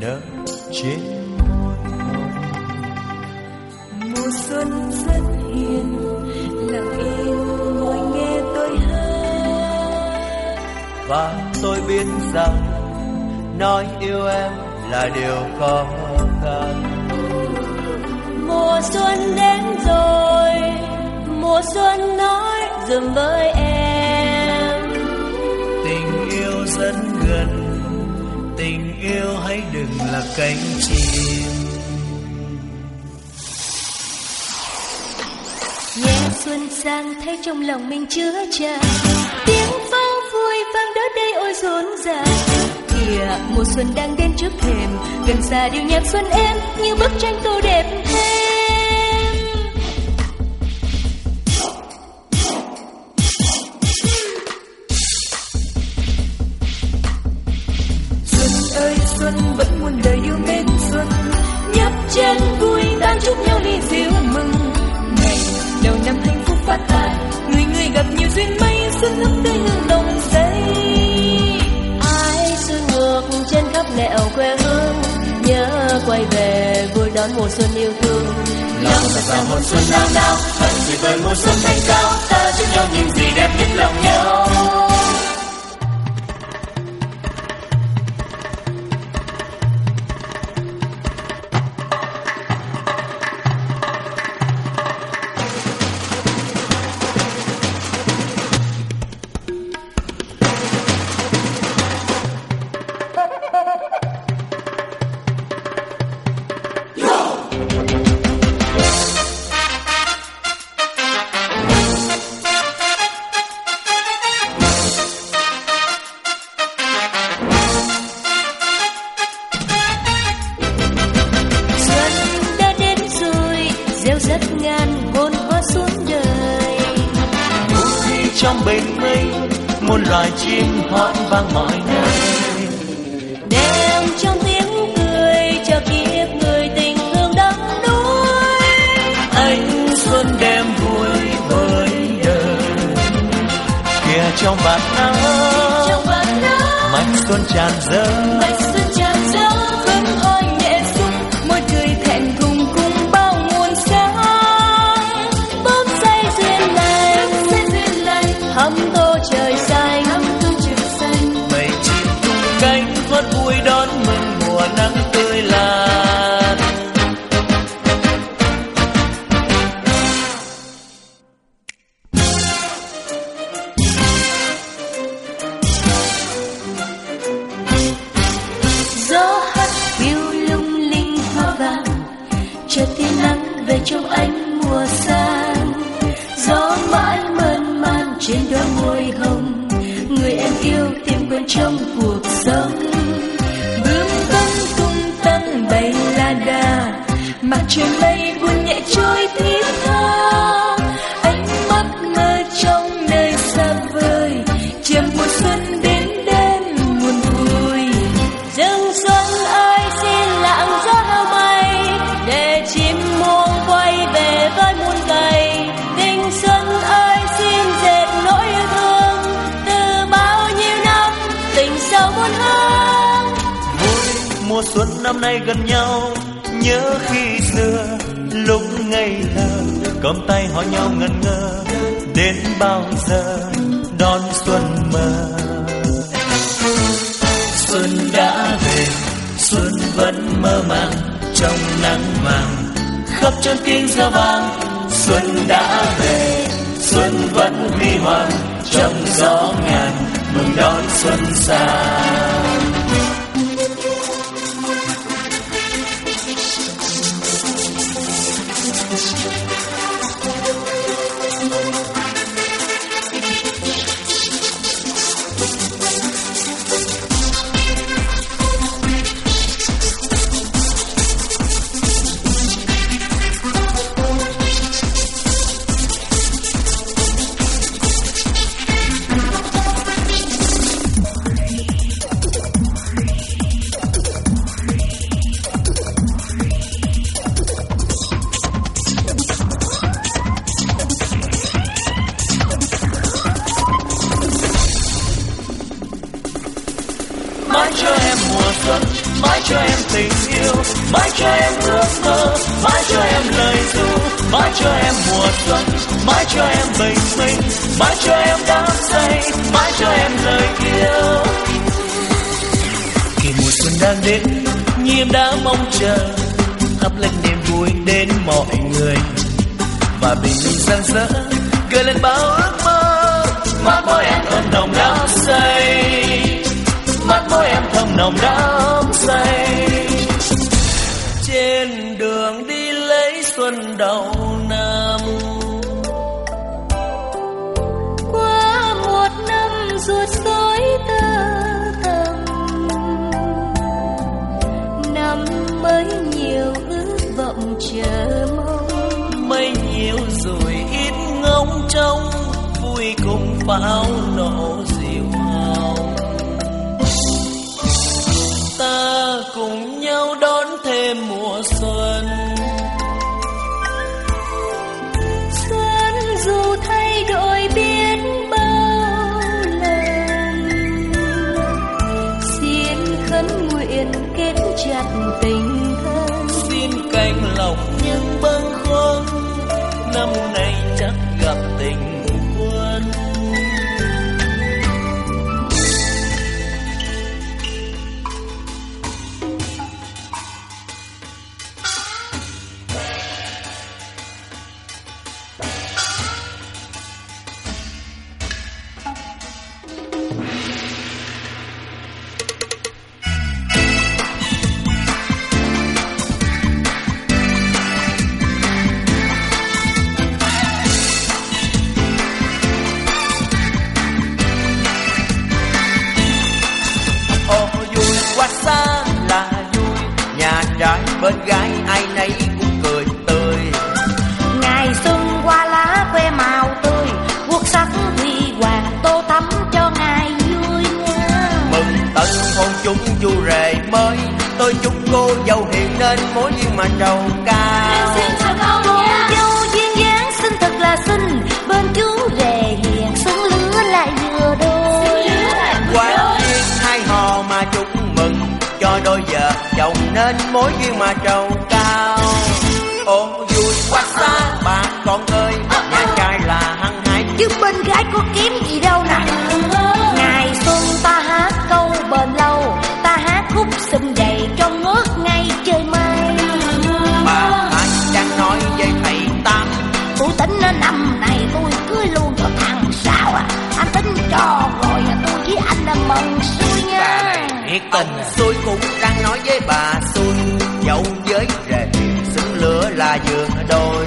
nở trên môi mùa xuân rất hiền lặng im ngồi nghe tôi hát. Và tôi biết rằng nói yêu em là điều khó khăn. Mùa xuân đến rồi mùa xuân nói dùm với em. Tình yêu rất gần tình yêu, hãy đừng là cánh chim. Nhẹ xuân sang, thấy trong lòng mình chứa tràn tiếng pháo vui vang đỡ đây, ôi rộn ràng. Kìa, mùa xuân đang đến trước thềm. Gần xa điệu nhạc xuân em như bức tranh tô đẹp trên khắp nẻo quê hương. Nhớ quay về vui đón mùa xuân yêu thương. Lòng thật ra một xuân nào nào hận gì với mùa xuân thanh cao. Ta chúc nhau những gì đẹp nhất lòng nhau xuân tràn dâng hơn vui mùa xuân năm nay gần nhau, nhớ khi xưa, lúc ngây thơ. Cầm tay hỏi nhau ngẩn ngơ, đến bao giờ đón xuân mơ? Xuân đã về, xuân vẫn mơ màng, trong nắng vàng, khắp chân kinh ra vàng. Xuân đã về, xuân vẫn huy hoàng, trong gió ngàn mừng đón xuân sang mai cho em tình yêu mãi cho em ước mơ mãi cho em lời ru mãi cho em mùa xuân mãi cho em bình minh mãi cho em đắm say mãi cho em lời yêu. Khi mùa xuân đang đến, như em đã mong chờ, thắp lên niềm vui đến mọi người. Và bình minh rạng rỡ gợi lên bao ước mơ. Mắt môi em thơm đồng đắm say, mắt môi em nồng đắm say. Trên đường đi lấy xuân đầu năm. Qua một năm ruột rối tơ tầm. Năm mới nhiều ước vọng chờ mong. Mây nhiều rồi ít ngóng trông, vui cùng pháo nổ thêm nên mối duyên mà trầu cao. Ô vui quá xa bà con ơi Nhà trai là hăng hái. Chứ bên gái có kiếm gì đâu biết tình Xui cũng đang nói với bà xui Dẫu với rể xứng lửa là vừa đôi.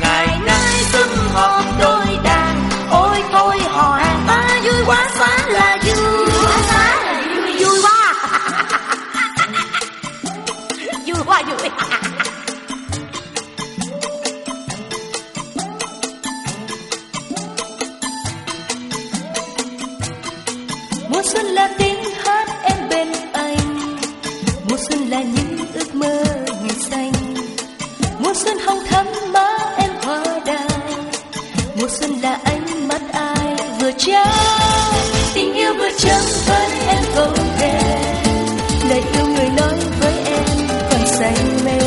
Ngày nay xuân hợp đôi đàn ôi thôi hò hàng ta vui quá xá là xuân hồng thắm má em hoa đào. Mùa xuân là ánh mắt ai vừa trao? Tình yêu vừa chấm với em không thể. Lời yêu người nói với em còn say mê.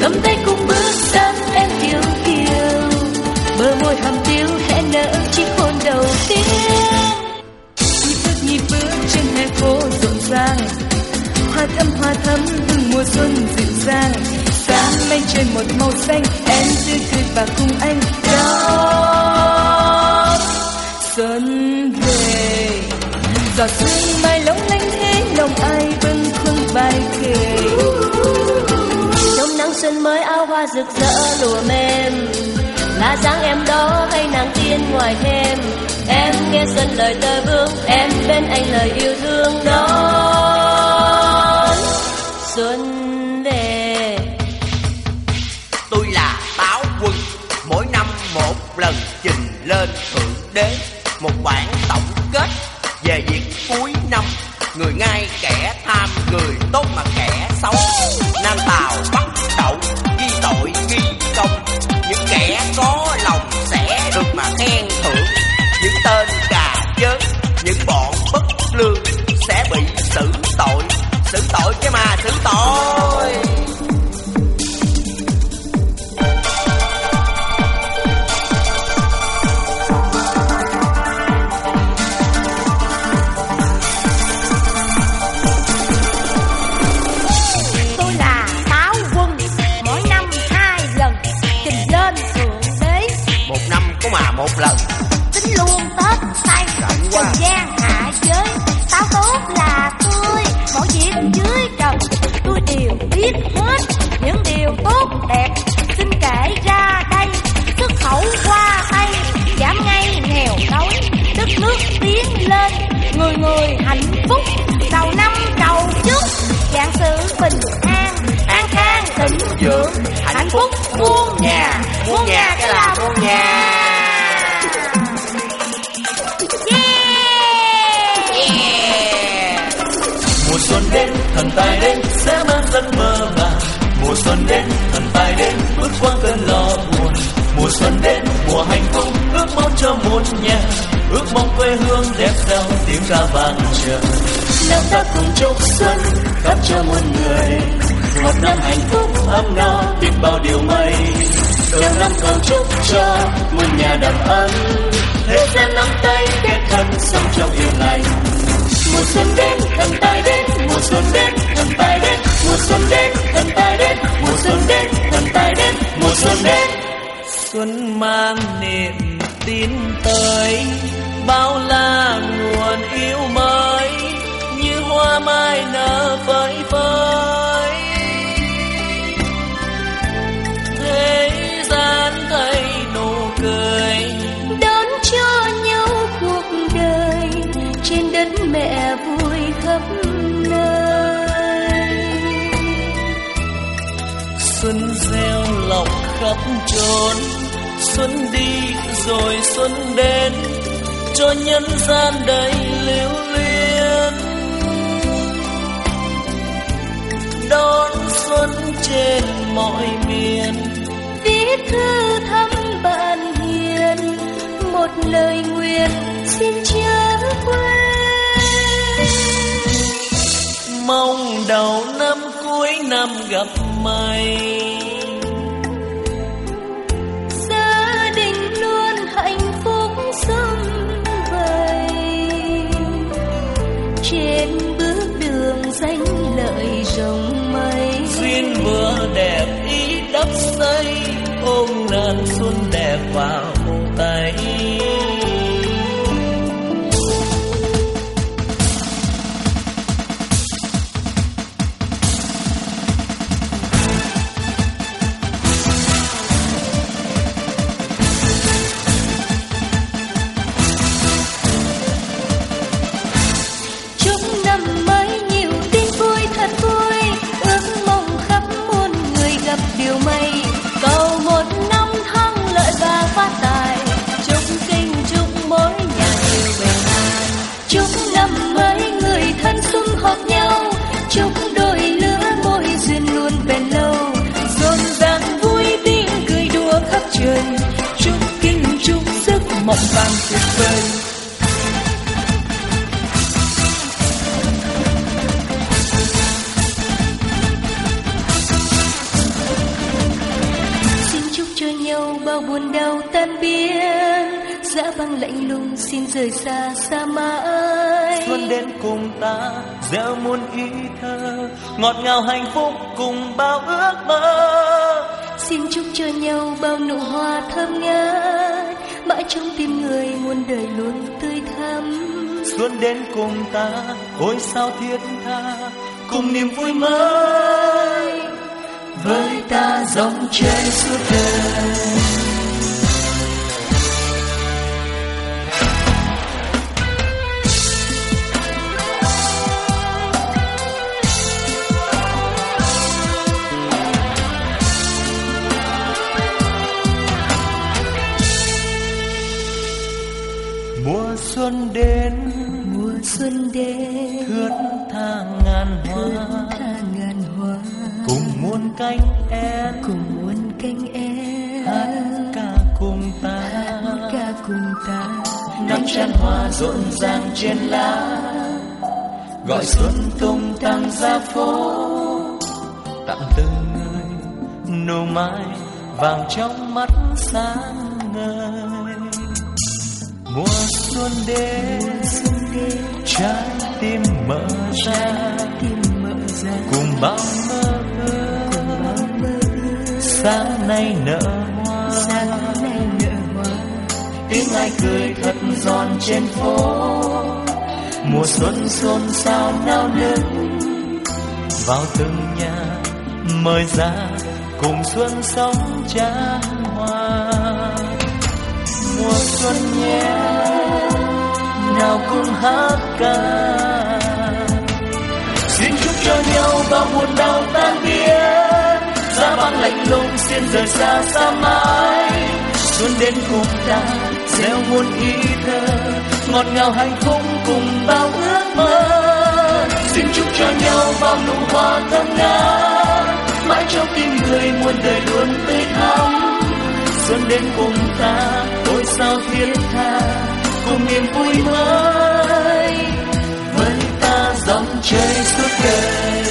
Cầm tay cùng bước sang em kiều kiều. Bờ môi hàm tiếu hé nở chiếc hôn đầu tiên. Nhịp bước nhịp bước trên hè phố rộn ràng, hoa thắm hoa thắm hương mùa xuân dịu dàng mây trời một màu xanh, em tươi cười và cùng anh đón xuân về. Giọt sương mai lóng lanh thế, lòng ai vẫn khuâng vai kề trong nắng xuân mới áo hoa rực rỡ lùa mềm là dáng em đó hay nàng tiên ngoài thêm. Em nghe xuân lời tơ vương, em bên anh lời yêu thương đó xuân Đế, Một bản tổng kết về việc cuối năm, Người ngay kẻ tham, Người tốt mà kẻ xấu. Nam Tào. Giấc mơ màng mùa xuân đến, thần tài đến, bước qua cơn lo buồn. Mùa xuân đến, mùa hạnh phúc, ước mong cho một nhà. Ước mong quê hương đẹp giàu, tiếng ca vang trời năm ta cùng chúc xuân, khắp cho muôn người. Một năm hạnh phúc ấm no, biết bao điều may. Đầu năm cầu chúc cho muôn nhà đầm ấm. Thế gian nắm tay kết thân sống trong yêu lành. Mùa xuân đến, thần tài đến, mùa xuân đến, thần tài đến mùa xuân đến thần tài đến. Mùa xuân đến thần tài đến. Mùa xuân đến. Xuân mang niềm tin tới bao la nguồn yêu mới như hoa mai nở phơi phới. Thế gian thấy nụ cười đón cho nhau cuộc đời. Trên đất mẹ vui khắp khắp chốn xuân đi rồi xuân đến cho nhân gian đầy lưu luyến. Đón xuân trên mọi miền. Viết thư thăm bạn hiền một lời nguyện xin chớ quên. Mong đầu năm cuối năm gặp may đẹp mộng vàng tuyệt vời xin chúc cho nhau bao buồn đau tan biến. Dã băng lạnh lùng xin rời xa xa mãi. Xuân đến cùng ta gieo muôn ý thơ. Ngọt ngào hạnh phúc cùng bao ước mơ. Xin chúc cho nhau bao nụ hoa thơm ngát mãi trong tim người muôn đời luôn tươi thắm. Xuân đến cùng ta ôi sao thiết tha cùng niềm vui mới. Với ta dòng chơi suốt đời xuân đến. Mùa xuân đến. Thướt tha ngàn hoa. Tha ngàn hoa. Cùng muôn cánh én. Cùng muôn cánh én. Hát ca cùng ta. Ca cùng ta. Năm chén hoa rộn ràng trên lá. Gọi xuân tung tăng ra phố. Tặng từng người nụ mai vàng trong mắt sáng ngời mùa xuân đến xuân đến trái tim mở ra tim mở ra cùng bao mơ ước. Mơ sáng nay nở hoa, tiếng ai cười thật giòn trên phố. Mùa xuân xôn xao nao nức, vào từng nhà mời ra cùng xuân sống chan mùa xuân nhé. Nào cùng hát ca. Xin chúc cho nhau bao buồn đau tan biến. Giá băng lạnh lùng xin rời xa xa mãi. Xuân đến cùng ta, gieo muôn ý thơ. Ngọt ngào hạnh phúc cùng bao ước mơ. Xin chúc cho nhau bao nụ hoa thơm ngát. Mãi trong tim người muôn đời luôn tươi thắm. Xuân đến cùng ta sao thiết tha cùng niềm vui mới với ta dòng chơi suốt đời.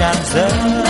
chances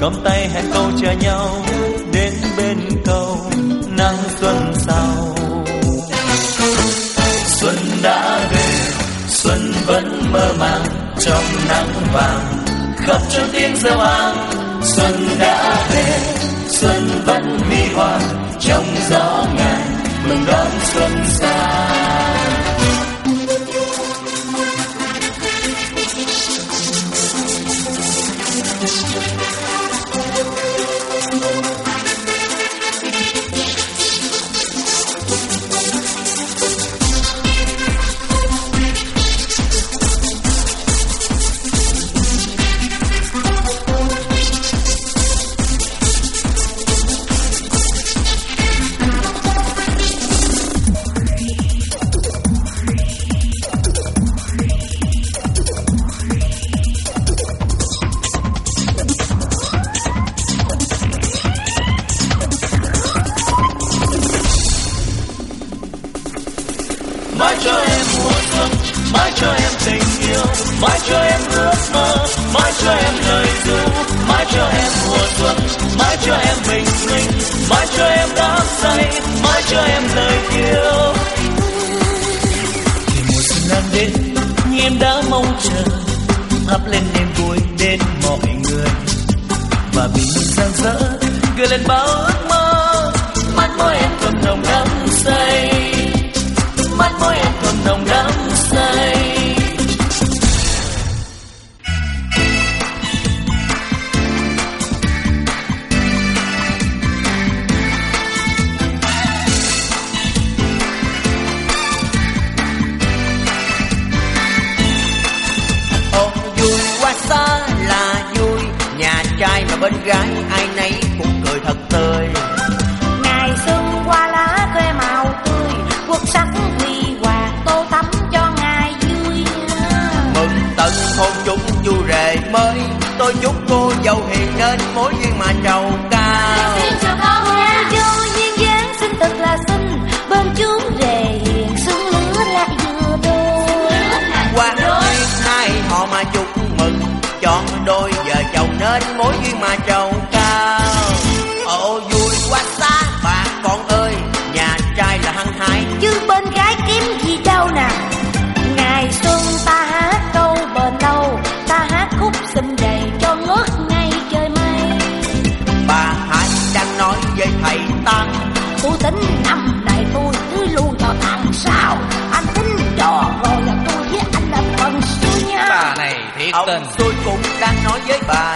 cầm tay hẹn câu chờ nhau, đến bên cầu nắng xuân sau xuân đã về, xuân vẫn mơ màng, trong nắng vàng khắp trong tiếng reo vang. Xuân đã về, xuân vẫn mi hoàng, trong gió ngàn mừng đón xuân sang cho em lời ru mãi cho em mùa xuân mãi cho em bình minh mãi cho em đắm say mãi cho em lời yêu. Thì mùa xuân đang đến, như em đã mong chờ thắp lên niềm vui đến mọi người. Và bình minh rạng rỡ gửi lên bao ước mơ, mắt môi em còn tôi chúc cô dâu hiền nên mối duyên mà trầu cao. Xin chào con nha Vô duyên dáng xinh thật là xinh Bên chú rể hiền xứng lứa lại vừa đôi qua duyên hai họ mà chúc mừng chọn đôi vợ chồng nên mối duyên mà trầu tình Tôi cũng đang nói với bà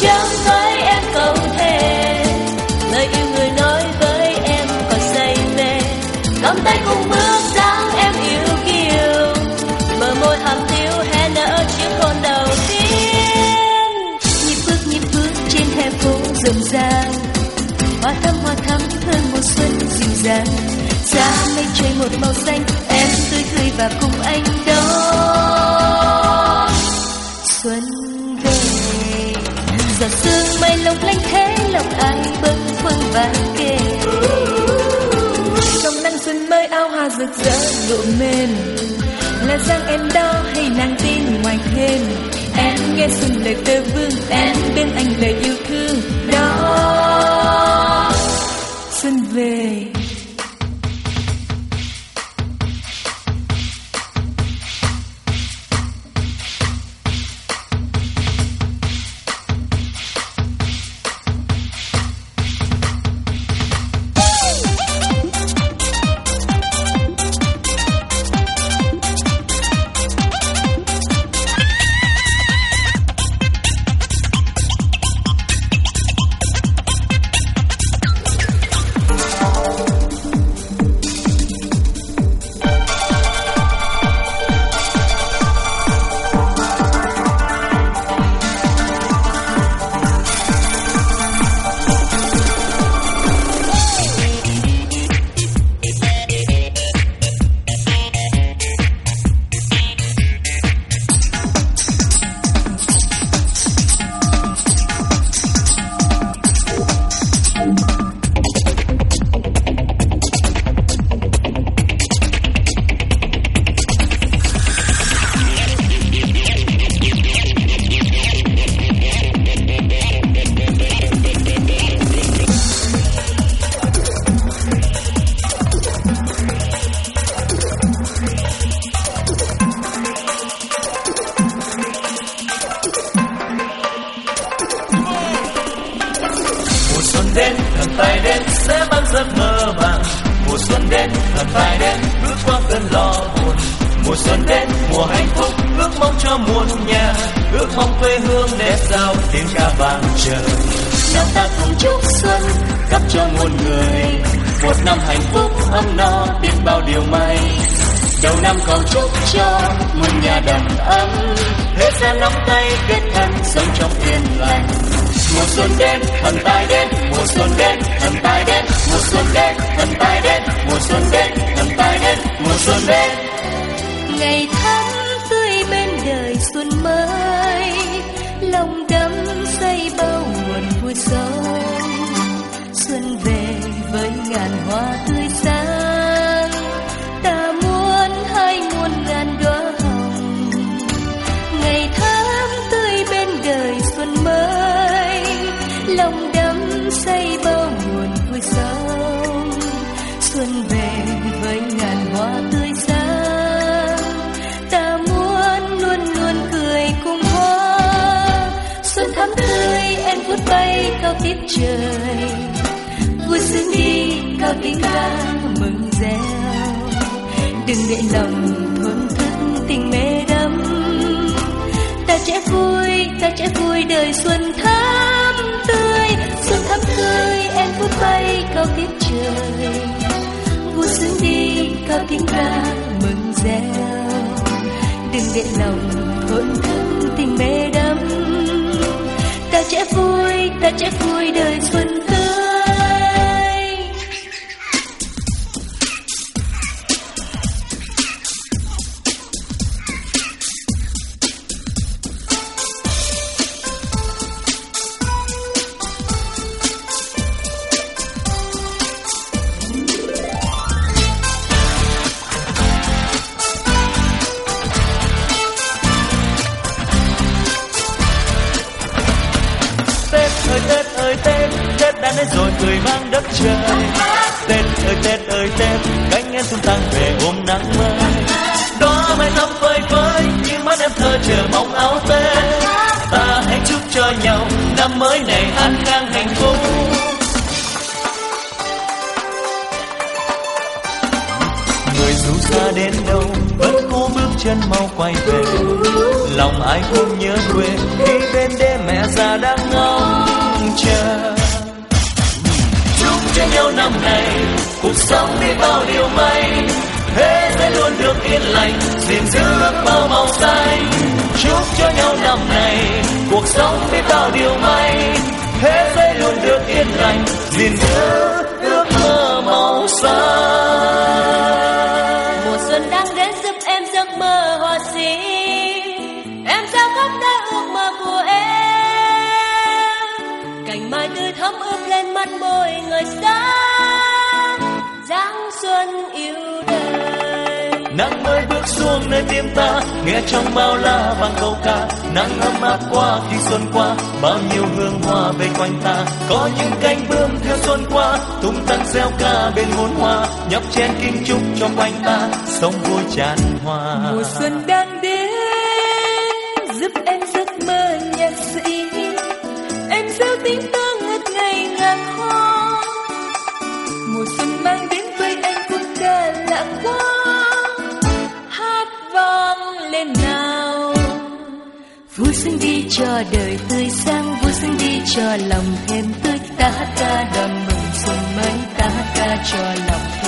tình với em không thể lời yêu người nói với em còn say mê. Cầm tay cùng bước sang em yêu kiều. Bờ môi hàm tiêu hé nở chiếc hôn đầu tiên. Nhịp bước nhịp bước trên hè phố rộn ràng. Hoa thắm hoa thắm hơn mùa xuân dịu dàng. Ra mây trời một màu xanh, em tươi cười và cùng anh đón. Rực rỡ nụ mềm. Là rằng em đó hay nàng tin ngoài thêm? Em nghe xuân lời tơ vương, em bên anh lời yêu thương đó. Xuân về. Nhà. Ước mong quê hương đẹp giàu tiếng ca vang trời. Nào ta cùng chúc xuân cấp cho muôn người. Một năm hạnh phúc ấm no biết bao điều may. Đầu năm cầu chúc cho muôn nhà đầm ấm. Hết ra nắm tay kết thân sống trong yên lành. Mùa xuân đến thần tài đến mùa xuân đến thần tài đến. Mùa xuân đến thần tài đến mùa xuân đến thần tài đến. Mùa xuân đến. Ngày tháng xuân mới. Lòng đắm say bao nguồn vui sâu. Xuân về với ngàn hoa bay cao tiết trời. Vui sướng đi cao tiếng ca mừng reo. Đừng để lòng thốn thức tình mê đắm. Ta sẽ vui, ta sẽ vui đời xuân thắm tươi. Xuân thắm tươi, em vút bay cao tiết trời. Vui sướng đi cao tiếng ca mừng reo. Đừng để lòng ta sẽ vui đời xuân chân mau quay về. Lòng ai cũng nhớ quê, khi bên đê mẹ già đang ngóng chờ. Chúc cho nhau năm nay, cuộc sống biết bao điều may. Thế giới luôn được yên lành, gìn giữ ước mơ màu xanh. Chúc cho nhau năm nay, cuộc sống biết bao điều may. Thế giới luôn được yên lành, gìn giữ ước mơ màu xanh. Bước xuống nơi tim ta, nghe trong bao la vang câu ca. Nắng ấm áp qua khi xuân qua, bao nhiêu hương hoa về quanh ta. Có những cánh bướm theo xuân qua, tung tăng reo ca bên muôn hoa. Nhấp chén kính chúc cho quanh ta, sống vui tràn hoa. Mùa xuân đang đến, giúp em giấc mơ nhạc sĩ. Em gieo tiếng tơ ngất ngày ngàn hoa. Mùa xuân mang đến với anh khúc ca lãng quá lên nào. Vui xuân đi cho đời tươi sáng, vui xuân đi cho lòng thêm tươi. Ta hát ca đón mừng xuân mới, ta hát ca cho lòng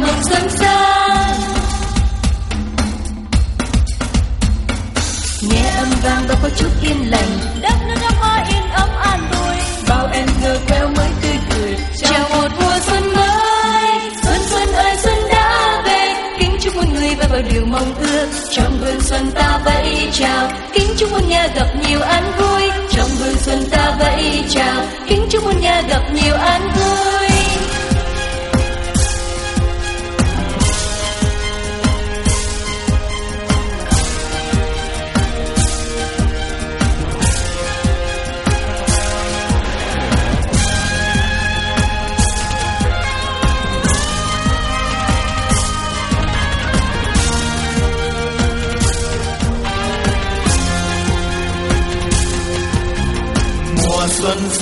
mừng xuân sang nghe âm vang và có chút yên lành. Đất nước năm hoa yên ấm an vui. Bao em ngơ queo mới tươi cười. Chào một mùa xuân mới. Xuân xuân ơi xuân đã về. Kính chúc mọi người và bao điều mong ước. Trong vườn xuân ta vẫy chào. Kính chúc muôn nhà gặp nhiều an vui. Trong vườn xuân ta vẫy chào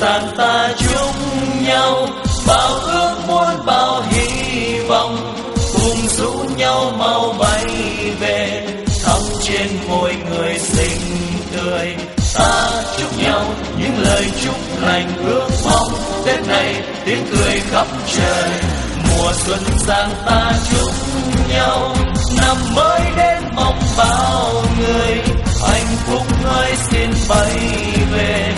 sàn ta chúc nhau, bao ước muốn, bao hy vọng, cùng rủ nhau mau bay về thắm trên môi người xinh tươi. Ta chúc nhau những lời chúc lành ước mong tết này tiếng cười khắp trời. Mùa xuân sang ta chúc nhau, năm mới đến mong bao người, hạnh phúc ơi xin bay về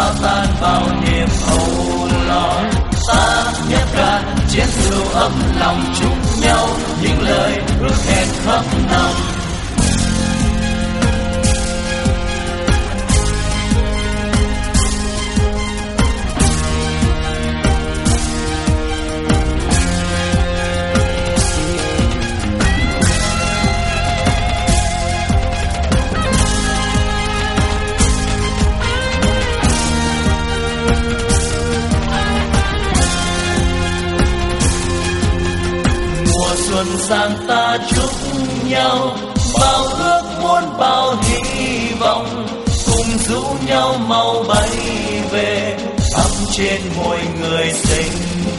xóa tan bao niềm âu lo ta nhất can chiến rượu ấm lòng chung nhau những lời ước hẹn khắp năm dàng sang ta chúc nhau, bao ước muốn, bao hy vọng, cùng rủ nhau mau bay về. Thắm trên môi người xinh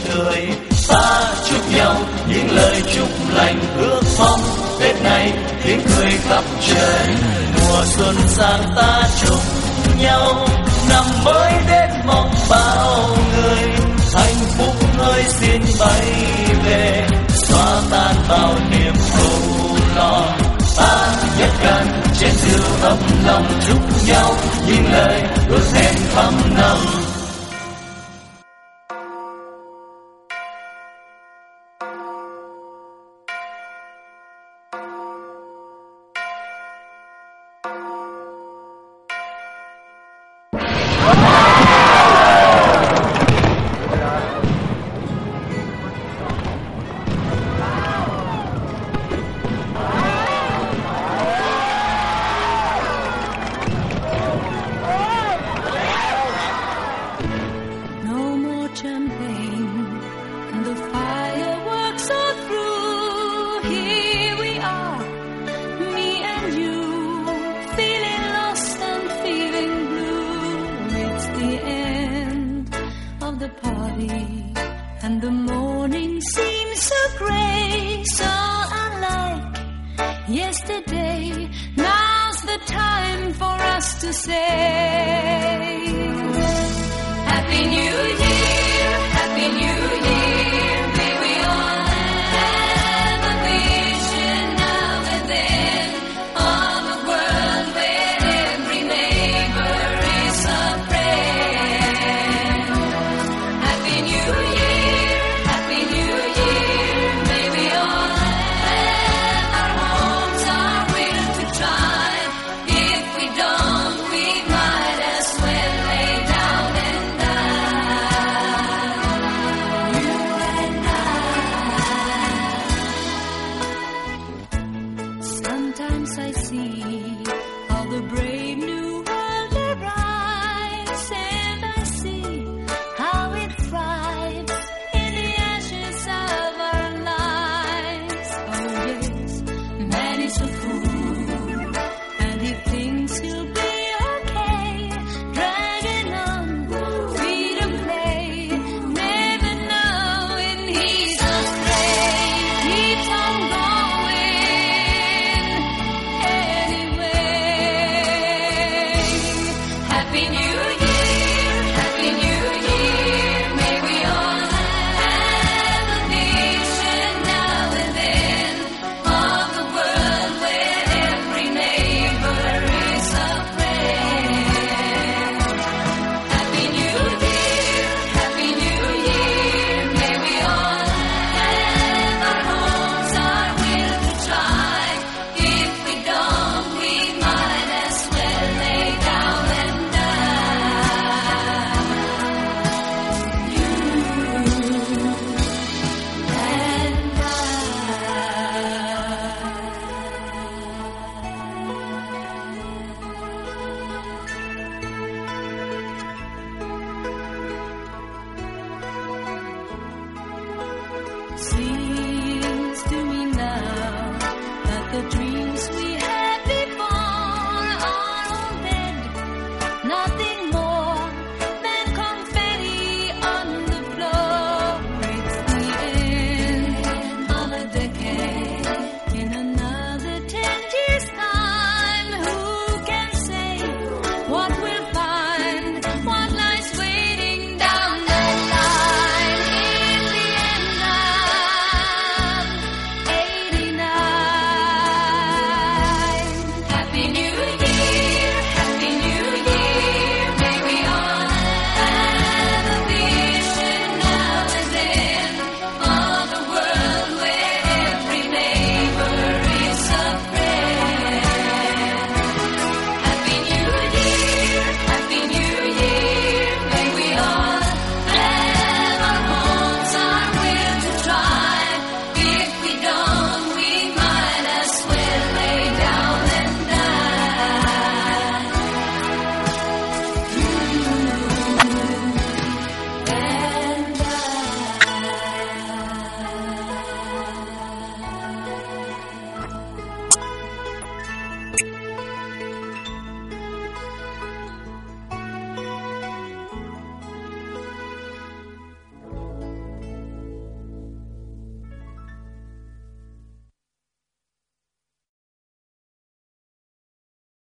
tươi, ta chúc nhau những lời chúc lành ước mong. Tết này tiếng cười khắp trời, mùa xuân sang ta chúc nhau. Năm mới đến mong bao người, hạnh phúc ơi xin bay. Ấm what we